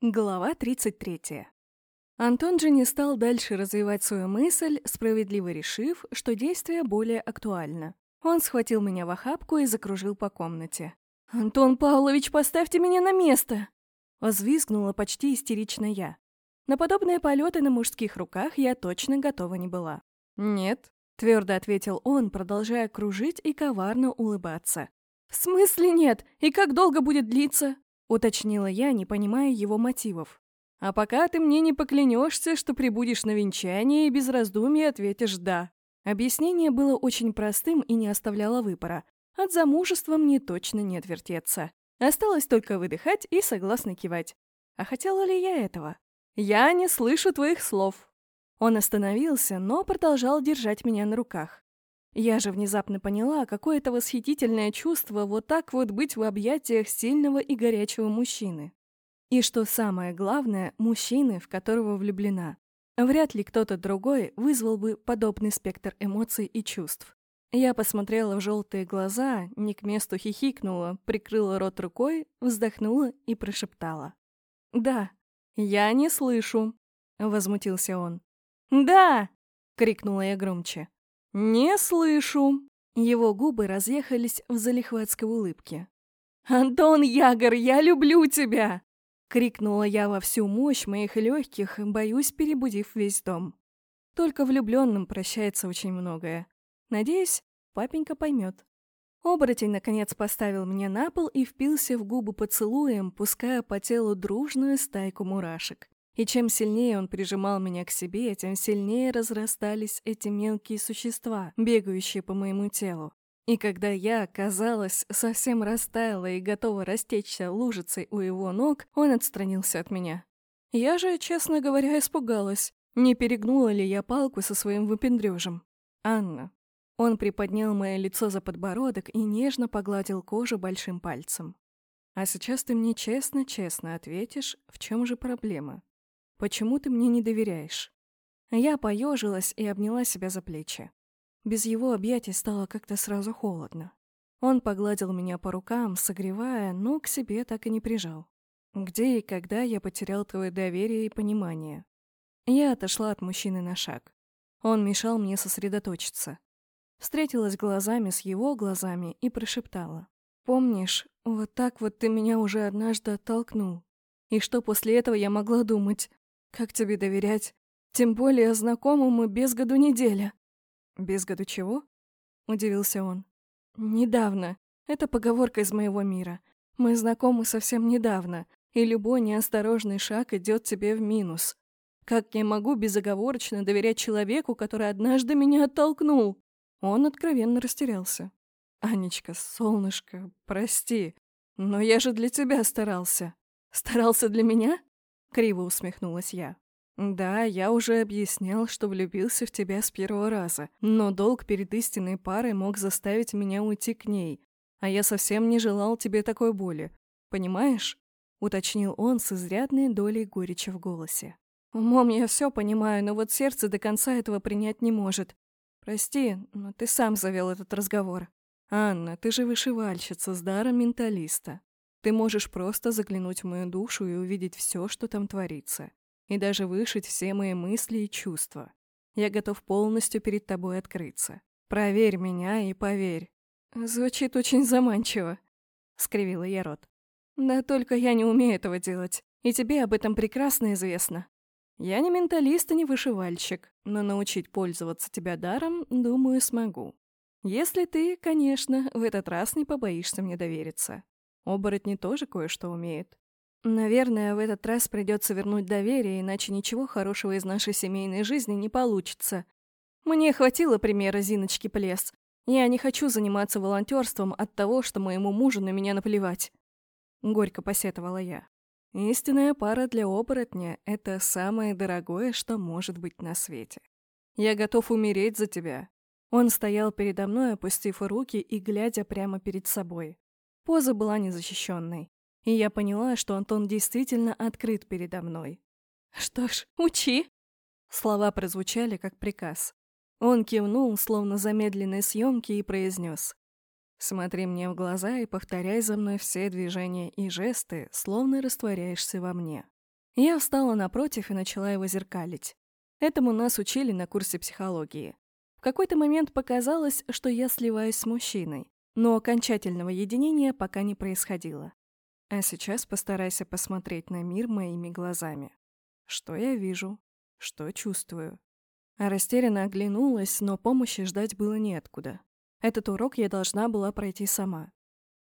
Глава 33. Антон же не стал дальше развивать свою мысль, справедливо решив, что действие более актуально. Он схватил меня в охапку и закружил по комнате. «Антон Павлович, поставьте меня на место!» Возвизгнула почти истерично я. На подобные полеты на мужских руках я точно готова не была. «Нет», — твердо ответил он, продолжая кружить и коварно улыбаться. «В смысле нет? И как долго будет длиться?» — уточнила я, не понимая его мотивов. «А пока ты мне не поклянешься, что прибудешь на венчание и без раздумий ответишь «да». Объяснение было очень простым и не оставляло выбора. От замужества мне точно не отвертеться. Осталось только выдыхать и согласно кивать. А хотела ли я этого? «Я не слышу твоих слов». Он остановился, но продолжал держать меня на руках. Я же внезапно поняла, какое это восхитительное чувство вот так вот быть в объятиях сильного и горячего мужчины. И что самое главное, мужчины, в которого влюблена. Вряд ли кто-то другой вызвал бы подобный спектр эмоций и чувств. Я посмотрела в желтые глаза, не к месту хихикнула, прикрыла рот рукой, вздохнула и прошептала. «Да, я не слышу», — возмутился он. «Да!» — крикнула я громче. «Не слышу!» Его губы разъехались в залихватской улыбке. «Антон Ягор, я люблю тебя!» Крикнула я во всю мощь моих легких, боюсь, перебудив весь дом. Только влюбленным прощается очень многое. Надеюсь, папенька поймет. Оборотень, наконец, поставил меня на пол и впился в губы поцелуем, пуская по телу дружную стайку мурашек. И чем сильнее он прижимал меня к себе, тем сильнее разрастались эти мелкие существа, бегающие по моему телу. И когда я, казалось, совсем растаяла и готова растечься лужицей у его ног, он отстранился от меня. Я же, честно говоря, испугалась. Не перегнула ли я палку со своим выпендрежем? «Анна». Он приподнял мое лицо за подбородок и нежно погладил кожу большим пальцем. «А сейчас ты мне честно-честно ответишь, в чем же проблема?» Почему ты мне не доверяешь?» Я поежилась и обняла себя за плечи. Без его объятий стало как-то сразу холодно. Он погладил меня по рукам, согревая, но к себе так и не прижал. Где и когда я потерял твое доверие и понимание? Я отошла от мужчины на шаг. Он мешал мне сосредоточиться. Встретилась глазами с его глазами и прошептала. «Помнишь, вот так вот ты меня уже однажды оттолкнул. И что после этого я могла думать? Как тебе доверять? Тем более знакомому без году неделя. Без году чего? Удивился он. Недавно. Это поговорка из моего мира. Мы знакомы совсем недавно, и любой неосторожный шаг идет тебе в минус. Как я могу безоговорочно доверять человеку, который однажды меня оттолкнул? Он откровенно растерялся. «Анечка, солнышко, прости, но я же для тебя старался». «Старался для меня?» Криво усмехнулась я. «Да, я уже объяснял, что влюбился в тебя с первого раза, но долг перед истинной парой мог заставить меня уйти к ней, а я совсем не желал тебе такой боли. Понимаешь?» — уточнил он с изрядной долей горечи в голосе. «Умом я все понимаю, но вот сердце до конца этого принять не может. Прости, но ты сам завел этот разговор. Анна, ты же вышивальщица с даром менталиста. Ты можешь просто заглянуть в мою душу и увидеть все, что там творится. И даже вышить все мои мысли и чувства. Я готов полностью перед тобой открыться. Проверь меня и поверь. Звучит очень заманчиво, — скривила я рот. Да только я не умею этого делать, и тебе об этом прекрасно известно. Я не менталист и не вышивальщик, но научить пользоваться тебя даром, думаю, смогу. Если ты, конечно, в этот раз не побоишься мне довериться. Оборотни тоже кое-что умеют. Наверное, в этот раз придется вернуть доверие, иначе ничего хорошего из нашей семейной жизни не получится. Мне хватило примера Зиночки Плес. Я не хочу заниматься волонтерством от того, что моему мужу на меня наплевать. Горько посетовала я. Истинная пара для оборотня — это самое дорогое, что может быть на свете. Я готов умереть за тебя. Он стоял передо мной, опустив руки и глядя прямо перед собой. Поза была незащищенной, и я поняла, что Антон действительно открыт передо мной. «Что ж, учи!» Слова прозвучали как приказ. Он кивнул, словно замедленной съемки, и произнес. «Смотри мне в глаза и повторяй за мной все движения и жесты, словно растворяешься во мне». Я встала напротив и начала его зеркалить. Этому нас учили на курсе психологии. В какой-то момент показалось, что я сливаюсь с мужчиной, но окончательного единения пока не происходило. А сейчас постарайся посмотреть на мир моими глазами. Что я вижу? Что чувствую? Растерянно оглянулась, но помощи ждать было неоткуда. Этот урок я должна была пройти сама.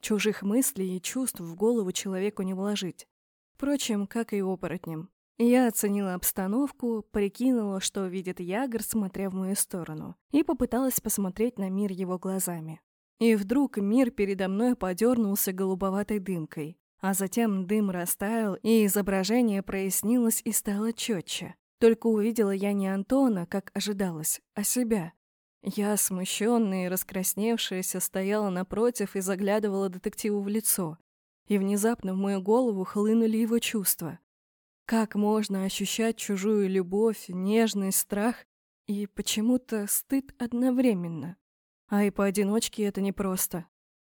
Чужих мыслей и чувств в голову человеку не вложить. Впрочем, как и оборотням. Я оценила обстановку, прикинула, что видит Ягр, смотря в мою сторону, и попыталась посмотреть на мир его глазами. И вдруг мир передо мной подернулся голубоватой дымкой, а затем дым растаял, и изображение прояснилось и стало четче. Только увидела я не Антона, как ожидалось, а себя. Я, смущенная и раскрасневшаяся, стояла напротив и заглядывала детективу в лицо. И внезапно в мою голову хлынули его чувства. Как можно ощущать чужую любовь, нежность, страх и почему-то стыд одновременно? А и поодиночке это непросто.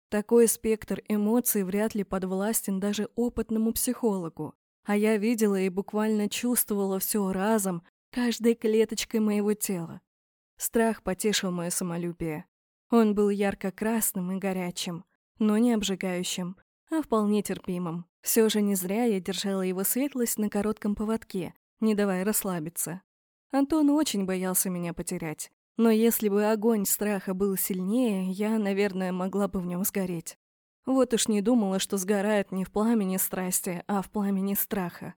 Такой спектр эмоций вряд ли подвластен даже опытному психологу. А я видела и буквально чувствовала все разом, каждой клеточкой моего тела. Страх потешил мое самолюбие. Он был ярко-красным и горячим, но не обжигающим, а вполне терпимым. Все же не зря я держала его светлость на коротком поводке, не давая расслабиться. Антон очень боялся меня потерять. Но если бы огонь страха был сильнее, я, наверное, могла бы в нем сгореть. Вот уж не думала, что сгорает не в пламени страсти, а в пламени страха.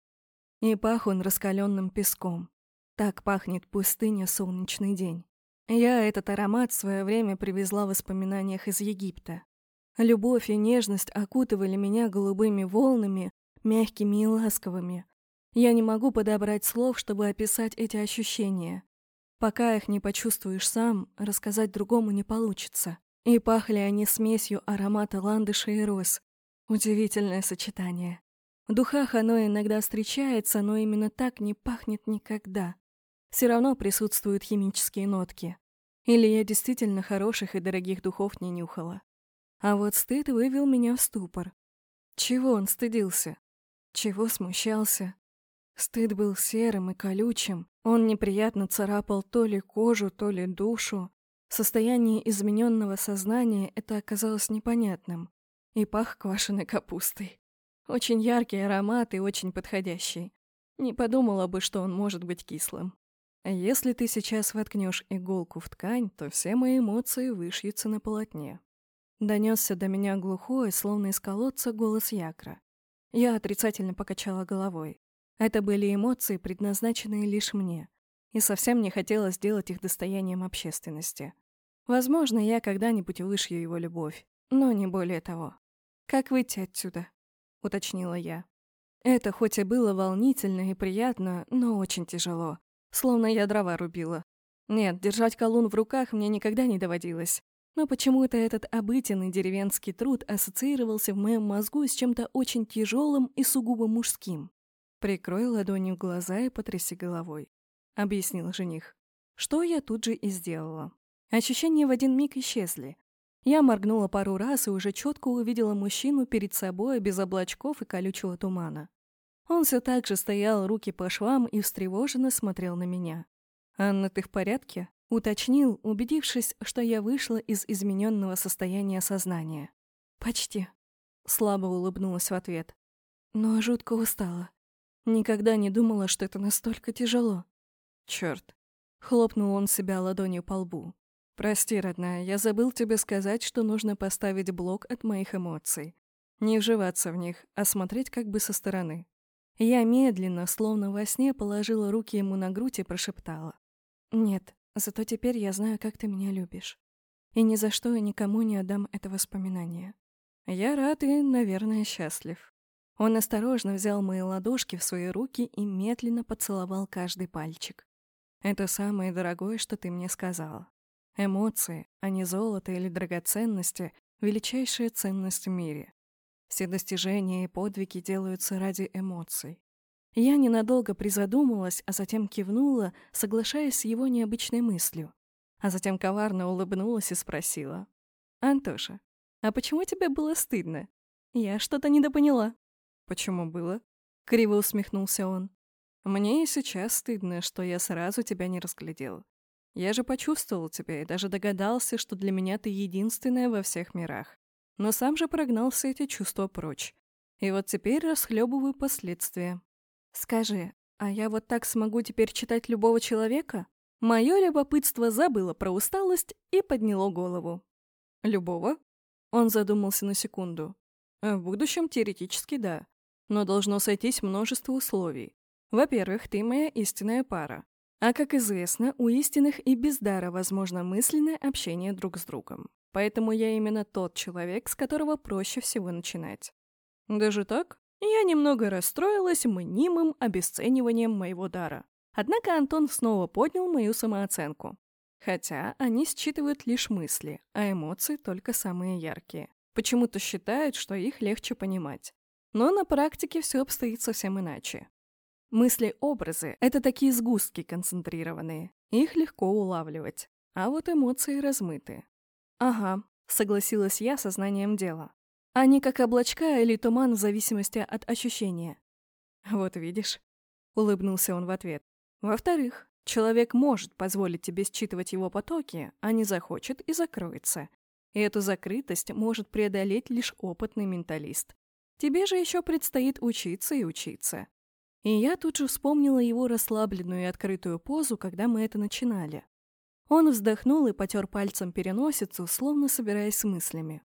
И пах он раскаленным песком. Так пахнет пустыня солнечный день. Я этот аромат в свое время привезла в воспоминаниях из Египта. Любовь и нежность окутывали меня голубыми волнами, мягкими и ласковыми. Я не могу подобрать слов, чтобы описать эти ощущения. Пока их не почувствуешь сам, рассказать другому не получится. И пахли они смесью аромата ландыша и роз. Удивительное сочетание. В духах оно иногда встречается, но именно так не пахнет никогда. Все равно присутствуют химические нотки. Или я действительно хороших и дорогих духов не нюхала. А вот стыд вывел меня в ступор. Чего он стыдился? Чего смущался? Стыд был серым и колючим. Он неприятно царапал то ли кожу, то ли душу. Состояние измененного сознания это оказалось непонятным. И пах квашеной капустой. Очень яркий аромат и очень подходящий. Не подумала бы, что он может быть кислым. Если ты сейчас воткнешь иголку в ткань, то все мои эмоции вышьются на полотне. Донесся до меня глухой, словно из колодца, голос Якра. Я отрицательно покачала головой. Это были эмоции, предназначенные лишь мне, и совсем не хотелось сделать их достоянием общественности. Возможно, я когда-нибудь вышью его любовь, но не более того. «Как выйти отсюда?» — уточнила я. Это хоть и было волнительно и приятно, но очень тяжело, словно я дрова рубила. Нет, держать колун в руках мне никогда не доводилось. Но почему-то этот обыденный деревенский труд ассоциировался в моем мозгу с чем-то очень тяжелым и сугубо мужским. «Прикрой ладонью глаза и потряси головой», — объяснил жених. Что я тут же и сделала. Ощущения в один миг исчезли. Я моргнула пару раз и уже четко увидела мужчину перед собой без облачков и колючего тумана. Он все так же стоял, руки по швам и встревоженно смотрел на меня. «Анна, ты в порядке?» Уточнил, убедившись, что я вышла из измененного состояния сознания. «Почти», — слабо улыбнулась в ответ. Но жутко устала. Никогда не думала, что это настолько тяжело. Черт! Хлопнул он себя ладонью по лбу. «Прости, родная, я забыл тебе сказать, что нужно поставить блок от моих эмоций. Не вживаться в них, а смотреть как бы со стороны». Я медленно, словно во сне, положила руки ему на грудь и прошептала. «Нет, Зато теперь я знаю, как ты меня любишь. И ни за что и никому не отдам это воспоминание. Я рад и, наверное, счастлив. Он осторожно взял мои ладошки в свои руки и медленно поцеловал каждый пальчик. Это самое дорогое, что ты мне сказала. Эмоции, а не золото или драгоценности, величайшая ценность в мире. Все достижения и подвиги делаются ради эмоций. Я ненадолго призадумалась, а затем кивнула, соглашаясь с его необычной мыслью. А затем коварно улыбнулась и спросила. «Антоша, а почему тебе было стыдно? Я что-то недопоняла». «Почему было?» — криво усмехнулся он. «Мне и сейчас стыдно, что я сразу тебя не разглядел. Я же почувствовал тебя и даже догадался, что для меня ты единственная во всех мирах. Но сам же прогнал все эти чувства прочь. И вот теперь расхлебываю последствия. Скажи, а я вот так смогу теперь читать любого человека? Мое любопытство забыло про усталость и подняло голову. Любого? Он задумался на секунду. В будущем теоретически да. Но должно сойтись множество условий. Во-первых, ты моя истинная пара. А как известно, у истинных и без дара возможно мысленное общение друг с другом. Поэтому я именно тот человек, с которого проще всего начинать. Даже так? Я немного расстроилась мнимым обесцениванием моего дара. Однако Антон снова поднял мою самооценку. Хотя они считывают лишь мысли, а эмоции только самые яркие. Почему-то считают, что их легче понимать. Но на практике все обстоит совсем иначе. Мысли-образы — это такие сгустки концентрированные. Их легко улавливать. А вот эмоции размыты. Ага, согласилась я сознанием дела. Они как облачка или туман в зависимости от ощущения. Вот видишь, улыбнулся он в ответ. Во-вторых, человек может позволить тебе считывать его потоки, а не захочет и закроется. И эту закрытость может преодолеть лишь опытный менталист. Тебе же еще предстоит учиться и учиться. И я тут же вспомнила его расслабленную и открытую позу, когда мы это начинали. Он вздохнул и потер пальцем переносицу, словно собираясь с мыслями.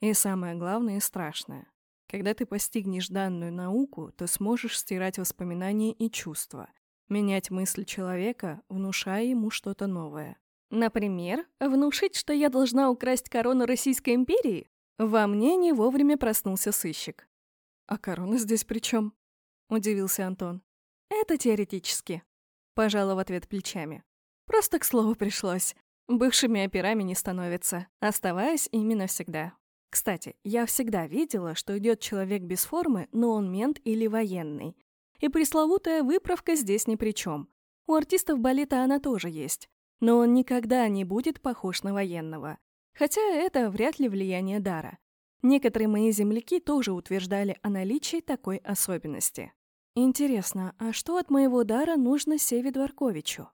И самое главное и страшное. Когда ты постигнешь данную науку, то сможешь стирать воспоминания и чувства, менять мысль человека, внушая ему что-то новое. Например, внушить, что я должна украсть корону Российской империи? Во мне не вовремя проснулся сыщик. А корона здесь при чем? удивился Антон. «Это теоретически», — пожала в ответ плечами. «Просто к слову пришлось. Бывшими операми не становятся, оставаясь ими навсегда. Кстати, я всегда видела, что идет человек без формы, но он мент или военный. И пресловутая выправка здесь ни при чем. У артистов балета она тоже есть. Но он никогда не будет похож на военного. Хотя это вряд ли влияние дара. Некоторые мои земляки тоже утверждали о наличии такой особенности. Интересно, а что от моего дара нужно Севе Дворковичу?